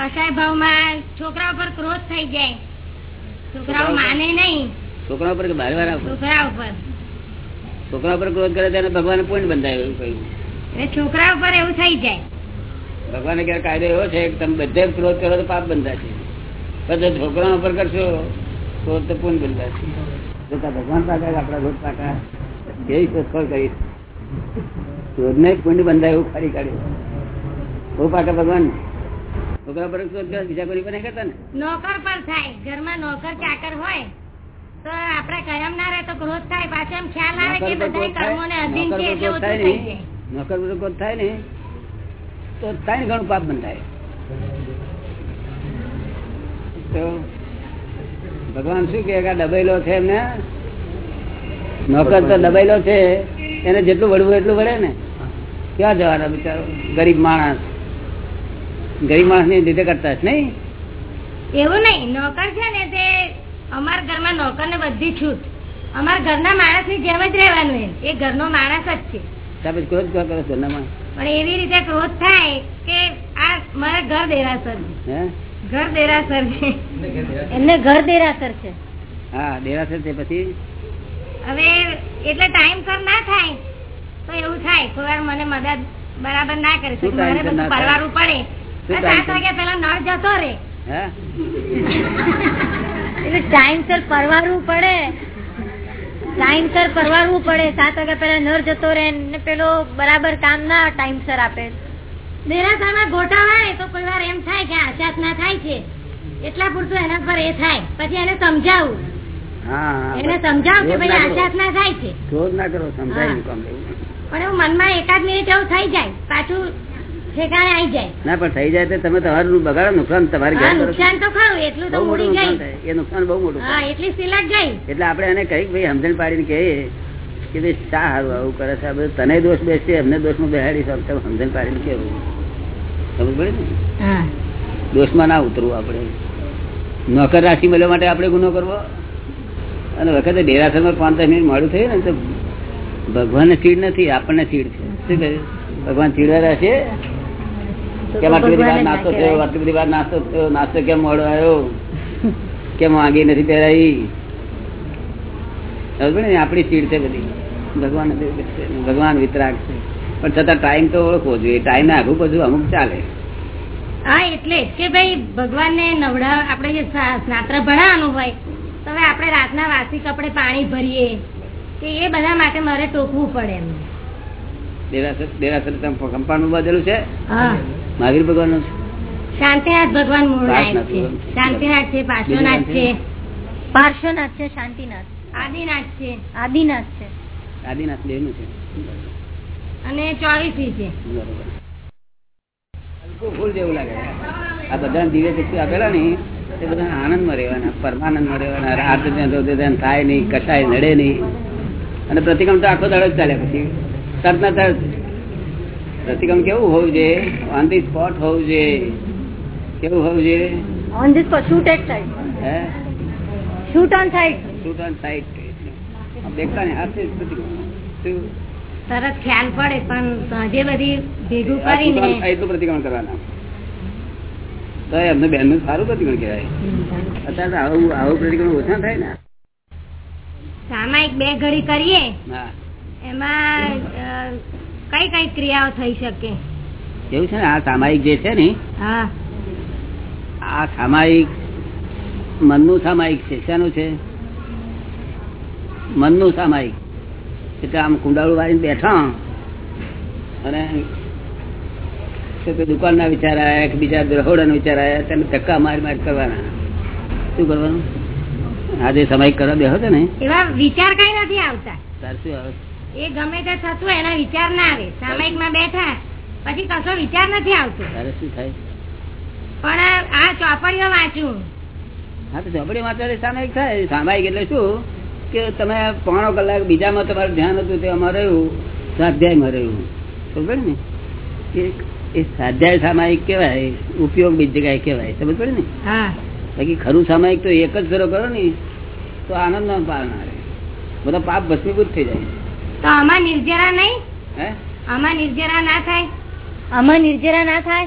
કસાય ભાવમાં છોકરા ઉપર ક્રોધ થઈ જાય. છોકરાઓ માને નહીં. છોકરા ઉપર બાર વાર છોકરા ઉપર છોકરા ઉપર ક્રોધ કરે ત્યારે ભગવાન પોઈન્ટ બંધાય એવું કહ્યું. છોકરા ઉપર એવું થઈ જાય. ભગવાને ક્યારે કાયદો એવો છે કે તમે બધે ક્રોધ કરો તો પાપ બંધાશે. પછી છોકરા ઉપર કરશો તો તો પુણ્ય બંધાશે. ભગવાન પાકા આપણા રોજ પાકા? કેવી શોધખોળ કરી ક્રોધને પૂર્ણ બંધાય એવું ફરી કાઢ્યું. પાકા ભગવાન. છોકરા પર બીજા કોઈ પર કરતા ને? નોકર પર થાય. ઘરમાં નોકર ચાકર હોય તો આપડે કાયમ ના રહે તો ક્રોધ થાય. પાછો એમ ખ્યાલ આવે કે બધા કર્મો ને અધીન નોકર છે એટલે ક્રોધ ઓછું થાય થઈ ને જાય. નોકર પર ક્રોધ થાય ને તો ત્રણ ઘણું પાપ બંધાય તો ભગવાન શું કે દબાયેલો છે એમને? નોકર તો દબાયેલો છે એને જેટલું વળવું એટલું વળે ને. ક્યાં જવાના બિચારો? ગરીબ માણસ. ગરીબ માણસની લીધે કરતા છે નહીં? એવું નહીં નોકર છે ને તે અમારા ઘરમાં નોકર ને બધી છૂટ. અમારા ઘરના માણસની જેમ જ રહેવાનું એમ. એ ઘરનો માણસ જ છે. તમે ક્રોધ કરો છો એનામાં? પણ એવી રીતે ક્રોધ થાય કે આ મારા ઘર દેરાસર છે. ઘર દેરાસર છે. એમને ઘર દેરાસર છે. હા દેરાસર છે પછી? હવે એટલે ટાઈમ સર ના થાય તો એવું થાય. કોઈ મને મદદ બરાબર ના કરી. મારે બધું ના પડે. સાત વાગ્યા પેલા નળ જતો રે. એટલે ટાઈમ પરવારવું પડે. ટાઈમ પરવારવું પડે. સાત વાગ્યા પેલા નર જતો રહે ને પેલો બરાબર કામ ના ટાઈમસર આપે. દેરાસરમાં ગોટાવાય તો કોઈ વાર એમ થાય કે આશાત ના થાય છે. એટલા પૂરતું એના પર એ થાય. પછી એને સમજાવું. એને સમજાવું કે ભાઈ ના ના થાય છે. ક્રોધ ના કરો સમજાય. પણ એવું મનમાં એકાદ મિનિટ એવું થઈ જાય. પાછું ના પણ થઈ જાય તો તમે તમારું બગાડો નુકસાન તમારે. નુકસાન તો ખરું એટલું તો મૂડી એ નુકસાન બહુ મોટું એટલી સિલક ગઈ. એટલે આપણે એને કઈ ભાઈ સમજણ પાડીને કહીએ કે ભાઈ શા સારું આવું કરે છે. બધું તને દોષ બેસશે એમને દોષમાં બેહાડી તમે સમજણ પાડીને કેવું સમજ પડે ને? દોષમાં ના ઉતરવું આપણે. નોકર રાશિ મળવા માટે આપણે ગુનો કરવો. અને વખતે ડેરાસરમાં પાંચ દસ મિનિટ મોડું થયું ને તો ભગવાનને ચીડ નથી આપણને ચીડ છે. શું કહ્યું? ભગવાન ચીડવા રહેશે કેમ આટલી બધી વાર નાસ્તો થયો આટલી બધી વાર નાસ્તો થયો નાસ્તો કેમ મોડો આવ્યો? કેમ આગી નથી પહેરાઈ? આપણી ચીડ છે બધી. ભગવાન ભગવાન વિતરાગ છે. પણ છતાં ટાઈમ તો ઓળખવો જોઈએ. ટાઈમ ને આગું બધું અમુક ચાલે. હા એટલે કે ભાઈ ભગવાન ને નવડા આપણે જે સ્નાત્ર ભણાવવાનું હોય તો હવે આપણે રાતના વાસી કપડે પાણી ભરીએ. કે એ બધા માટે મારે ટોકવું પડે એમ. દેરાસર દેરાસર કંપાઉન્ડ બાંધેલું છે? હા. મહાવીર ભગવાનનું શાંતિનાથ ભગવાન મૂળ નાયક છે. શાંતિનાથ છે પાર્શ્વનાથ છે. પાર્શ્વનાથ છે શાંતિનાથ. આદિનાથ છે. આદિનાથ છે. આદિનાથ બે નું છે. અને ચોવીસી છે. બરોબર. ફૂલ જેવું લાગે. આ બધા દિવ્ય શક્તિ આપેલા ને એ બધા આનંદમાં રહેવાના ધ્યાન થાય નહીં કસાય નડે નહીં. અને પ્રતિક્રમ તો આખો દાડો જ ચાલે પછી. તરત ના તરત પ્રતિક્રમ કેવું હોવું જોઈએ? ઓન ધી સ્પોટ હોવું જોઈએ. કેવું હોવું જોઈએ? On the spot shoot at side હે? Shoot on side shoot on site દેખતા ને હાથે જ તરત ખ્યાલ પડે પણ સાંજે બધી ભેગું કરીને on પ્રતિક્રમણ કરવાના. તો એમને બેનનું સારું પ્રતિક્રમણ કહેવાય. અત્યારે આવું આવું પ્રતિક્રમણ ઓછા થાય ને. સામાયિક બે ઘડી કરીએ. એમાં કઈ કઈ ક્રિયાઓ થઈ શકે? એવું છે ને આ સામાયિક જે છે ને આ સામાયિક મનનું સામાયિક છે. શાનું છે? મનનું સામાયિક. એટલે આમ કુંડાળું વાળીને બેઠા. અને કે ના વિચાર આવ્યા કે બીજા રહોડાના વિચાર આવ્યા તેને ધક્કા મારી મારી કરવાના. શું કરવાનું? આજે સમય સામાયિક કરવા બેહો ને? એવા વિચાર કઈ નથી આવતા. તાર શું આવે? એ ગમે તે થતું એના વિચાર ના આવે. સામાયિકમાં બેઠા પછી કશો વિચાર નથી આવતો. શું થાય? પણ આ ચોપડીઓ વાંચું. હા તો ચોપડી વાંચવા સામાયિક થાય. સામાયિક એટલે શું? કે તમે પોણો કલાક બીજામાં તમારું ધ્યાન હતું તે અમારે રહ્યું સ્વાધ્યાયમાં રહ્યું. સમજ ને? એ એ સ્વાધ્યાય સામાયિક કહેવાય ઉપયોગ બીજી જગ્યાએ કહેવાય. સમજ પડે ને? હા. બાકી ખરું સામાયિક તો એક જ ફેરો કરો ને તો આનંદ ના પારનાર બધા પાપ ભસ્મીભૂત થઈ જાય. તો આમાં નિર્જરા નહીં? હે? આમાં નિર્જરા ના થાય? આમાં નિર્જરા ના થાય?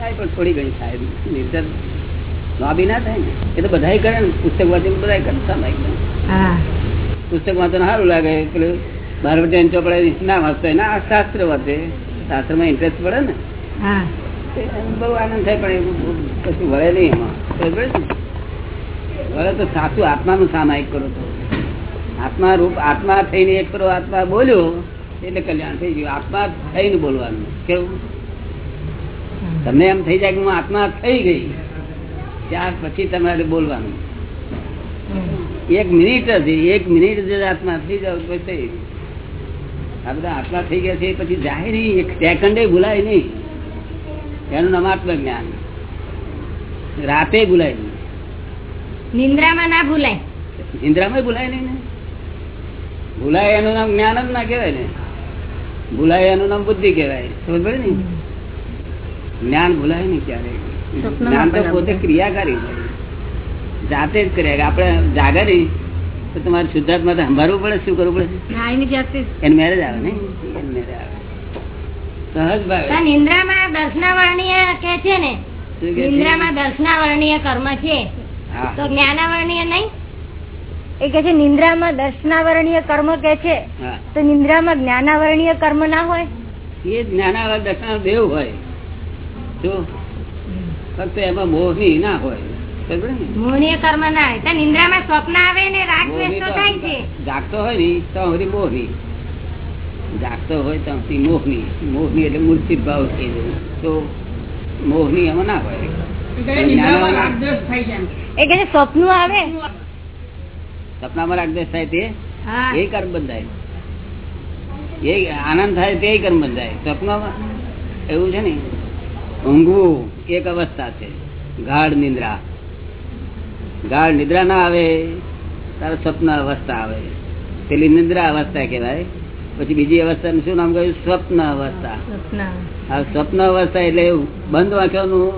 થાય પણ થોડી ઘણી થાય. નિર્દર લાંબી ના થાય ને? એ તો બધા કરે ને. પુસ્તક વાંચી બધા કરે. હા. પુસ્તક વાંચો સારું લાગે. પેલું બાર વચ્ચે ચોપડે ના વાંચતો ના આ શાસ્ત્ર વાંચે. શાસ્ત્રમાં ઇન્ટરેસ્ટ પડે ને. બઉ બહુ આનંદ થાય પણ એવું કશું વળે નહીં એમાં. ને? વળે તો સાચું આત્માનું સામાયિક કરો તો. આત્મા રૂપ આત્મા થઈને એક કરો આત્મા બોલ્યો એટલે કલ્યાણ થઈ ગયું. આત્મા થઈને બોલવાનું. કેવું? તમને એમ થઈ જાય કે હું આત્મા થઈ ગઈ ત્યાર પછી તમારે બોલવાનું. એક મિનિટ હતી એક મિનિટ જ આત્મા થઈ જાવ પછી થઈ આ બધા આત્મા થઈ ગયા છે પછી જાય નહીં એક સેકન્ડે ભૂલાય નહીં. એનું નામ આત્મજ્ઞાન. રાતે ભૂલાય નહીં. નિંદ્રામાં ના ભૂલાય. નિંદ્રામાં ભૂલાય નહીં ને? ભૂલાય એનું નામ જ્ઞાન જ ના કહેવાય ને. ભૂલાય એનું નામ બુદ્ધિ કહેવાય. સમજ પડે ને? જ્ઞાન ભૂલાય નહીં ક્યારે જ્ઞાન તો પોતે ક્રિયાકારી. જાતે જ કરે આપણે જાગા નહીં તો તમારે શુદ્ધાત્મા સંભાળવું પડે. શું કરવું પડે? એને મેરેજ આવે ને એને મેરેજ આવે. સહજ ભાવે. નિંદ્રામાં દર્શનાવર્ણીય કે છે ને? નિંદ્રામાં દર્શનાવર્ણીય કર્મ છે. તો જ્ઞાનાવર્ણીય નહીં? એ કે છે નિંદ્રામાં દર્શનાવરણીય કર્મ કે છે? તો નિંદ્રામાં જ્ઞાનાવરણીય કર્મ ના હોય? એ જ્ઞાનાવર દર્શન દેવ હોય. જો ફક્ત એમાં મોહની ના હોય. મોહનીય કર્મ ના હોય. નિંદ્રામાં સ્વપ્ન આવે ને રાગ તો તો થાય છે. જાગતો હોય ને તો સુધી મોહની. જાગતો હોય તો મોહની. મોહની એટલે મૂર્છિત ભાવ થઈ જાય તો મોહની એમાં ના હોય. એ કે છે સ્વપ્નું આવે? સપનામાં રાગદેશ થાય તે? એ કર્મ બંધાય. એ આનંદ થાય તે કર્મ બંધાય. સપનામાં? એવું છે ને? ઊંઘવું એક અવસ્થા છે. ગાઢ નિદ્રા. ગાઢ નિદ્રા ના આવે તારે સ્વપ્ન અવસ્થા આવે. પેલી નિદ્રા અવસ્થા કહેવાય. પછી બીજી અવસ્થા શું નામ કહ્યું? સ્વપ્ન અવસ્થા. આ સ્વપ્ન અવસ્થા એટલે બંધ આંખોનું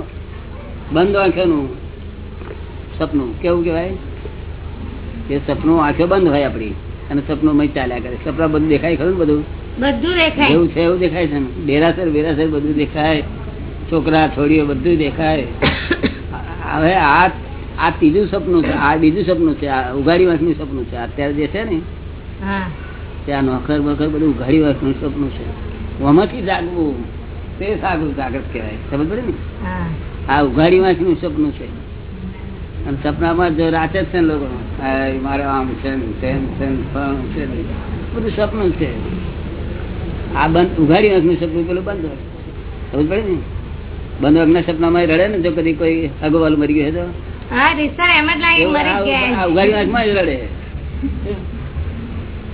બંધ આંખોનું સપનું કેવું કહેવાય? એ સપનું આંખો બંધ હોય આપડી અને સપનું મય ચાલ્યા કરે. સપના બધું દેખાય ખરું બધું? બધું દેખાય. એવું છે એવું દેખાય છે ને? ડેરાસર બેરાસર બધું દેખાય. છોકરા છોડીઓ બધું દેખાય. હવે આ આ ત્રીજું સપનું છે આ બીજું સપનું છે આ ઉઘાડી વાંખનું સપનું છે. અત્યારે જે છે ને ત્યાં નોકર બખર બધું ઉઘાડી વાંખનું સપનું છે. આમાંથી જાગવું. તે સાગું જાગ્રત કહેવાય. સમજ પડે ને? આ ઉઘાડી વાંચનું સપનું છે. અને સપનામાં જો રાતે જ છે ને લોકો મારે આમ છે તેમ છે છે બધું. સપનું છે. આ બંધ ઉઘાડી વાંચનું સપનું પેલું બંધ સમજ પડે ને? બંધ વાંખના સપનામાં રડે ને જો કદી કોઈ અગવાલ મરી ગયો તો? ઉઘાડી વાંચમાં જ રડે.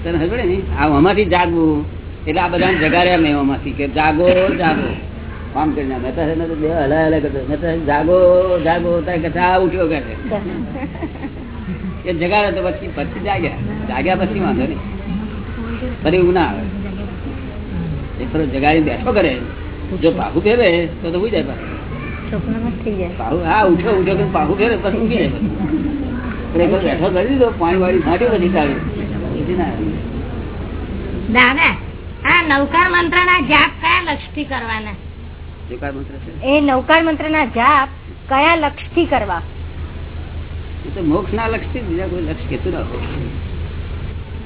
તને ખબર ને? આ આમાંથી જાગવું. એટલે આ બધા જગાડ્યા મેં આમાંથી કે જાગો જાગો. આમ કરીને મહેતા સાહેબને તો બે હલા હલા કરતો. મહેતા જાગો જાગો તારે કથા ઉઠ્યો કે છે. એ જગાડે તો પછી પછી જાગ્યા. જાગ્યા પછી વાંધો નહીં. ફરી ના આવે. એ ફરો જગાડી બેઠો કરે. જો પાહુ ફેરે તો તો ઉઈ જાય પાહુ. હા ઉઠો ઉઠો કે પાહુ ફેરે પછી ઊંઘી જાય પાછું. બેઠો કરી દીધો પાણી વાળી છાંટ્યો પછી ઊંઘી ના આવે. દાદા આ નૌકા મંત્ર ના જાપ કયા લક્ષથી કરવાના? જે કાંઈ મંત્ર છે? એ નવકાર મંત્રના જાપ કયા લક્ષથી કરવા? તો મોક્ષ ના લક્ષથી બીજા કોઈ લક્ષ કેતું રાખો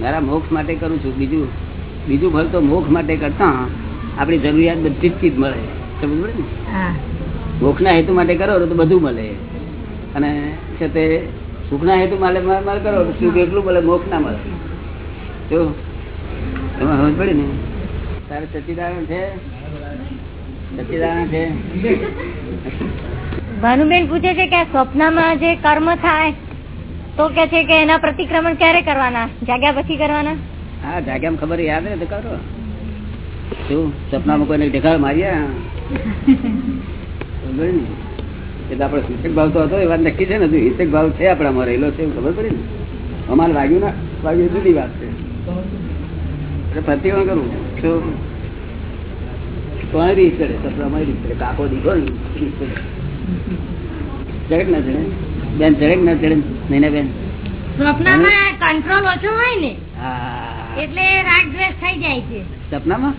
મારા મોક્ષ માટે કરું છું બીજું બીજું ફળ તો મોક્ષ માટે કરતા આપણી જરૂરિયાત બધી જ ચીજ મળે. સમજ પડે ને? મોક્ષ ના હેતુ માટે કરો તો બધું મળે. અને છે તે સુખના હેતુ માટે મારે કરો તો સુખ એટલું મળે મોક્ષ ના મળે. જો તમે સમજ પડે ને? તારે સચિદારણ છે? ભાનુબેન પૂછે છે કે સ્વપ્નમાં જે કર્મ થાય, તો કે છે કે એના પ્રતિક્રમણ ક્યારે કરવાના? જાગ્યા પછી કરવાના? હા જાગ્યા ખબર યાદ રહે તો કરો. શું? સપનામાં કોઈને ઢેકાળ માર્યા? ભાવ તો હતો, એ વાત નક્કી છે ને ભાવ છે આપણામાં રહેલો છે ખબર પડી અમારે વાગ્યું ના, વાગ્યું જુદી વાત છે. પ્રતિક્રમણ કરવું. શું? કોને રીસ ચડે કાકો ચડે ચડક ના ચડે. બેન ચડક ના ચડે. નહીં બેન. સ્વપ્નમાં કંટ્રોલ ઓછો હોય ને એટલે રાગ દ્વેષ થઈ જાય છે. સપનામાં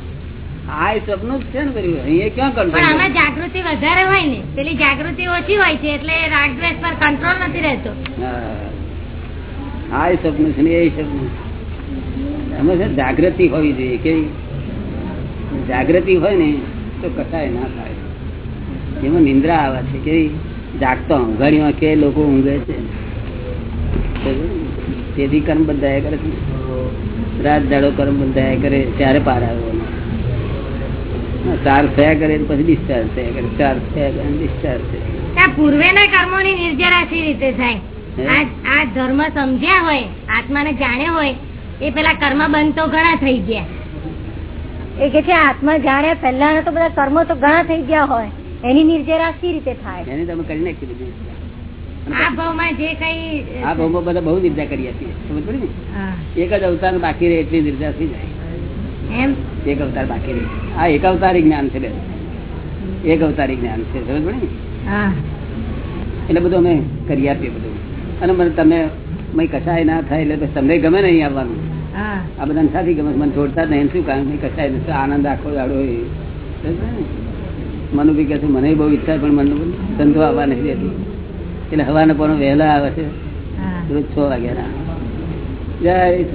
આ એ સપનું જ છે ને બધું. અહીંયા ક્યાં કંટ્રોલ આમાં જાગૃતિ વધારે હોય ને પેલી જાગૃતિ ઓછી હોય છે એટલે રાગ દ્વેષ પર કંટ્રોલ નથી રહેતો. હા. એ સપનું છે ને એ સપનું અમે છે જાગૃતિ હોવી જોઈએ. કે જાગૃતિ હોય ને તો કસાય ના થાય. એમાં નિંદ્રા આવે છે કે જાગતો ઊંઘાડીમાં કે લોકો ઊંઘે છે. તેથી કર્મ બંધાયા કરે છે રાત દાડો કર્મ બંધાયા કરે ત્યારે પાર આવ્યો ચાર થયા કરે પછી ડિસ્ચાર્જ થયા કરે. ચાર થયા કરે ડિસ્ચાર્જ થયા પૂર્વેના કર્મોની નિર્જરા સી રીતે થાય? આ આ ધર્મ સમજ્યા હોય આત્માને જાણ્યો હોય એ પેલા કર્મ બંધ તો ઘણા થઈ ગયા. એ કે છે આત્મા જાણે પહેલા તો બધા કર્મો તો ઘણા થઈ ગયા હોય. એની નિર્જરા કઈ રીતે થાય? એની તમે કરી નાખી દીધી. આ ભાવમાં જે કઈ આ ભાવમાં બધા બહુ નિર્જા કરી આપીએ સમજ પડી ને? એક જ અવતાર બાકી રહે એટલી નિર્જા થઈ જાય એમ? એક અવતાર બાકી રહે. આ એક અવતારી જ્ઞાન છે બેન એક અવતારી જ્ઞાન છે. સમજ પડી ને? એટલે બધું અમે કરી આપીએ બધું. અને મને તમે મય કસાય ના થાય એટલે તમને ગમે નહીં આવવાનું. આ બધા સાથી ગમે મને છોડતા જ નહીં. શું કારણ? નહીં કસાય નથી આનંદ આખો દાડો? મનુ બી કહે છે મને બહુ ઈચ્છા પણ મને ધંધો આવવા નથી દેતી. એટલે હવાના પણ વહેલા આવે છે. રોજ છ વાગ્યાના જય.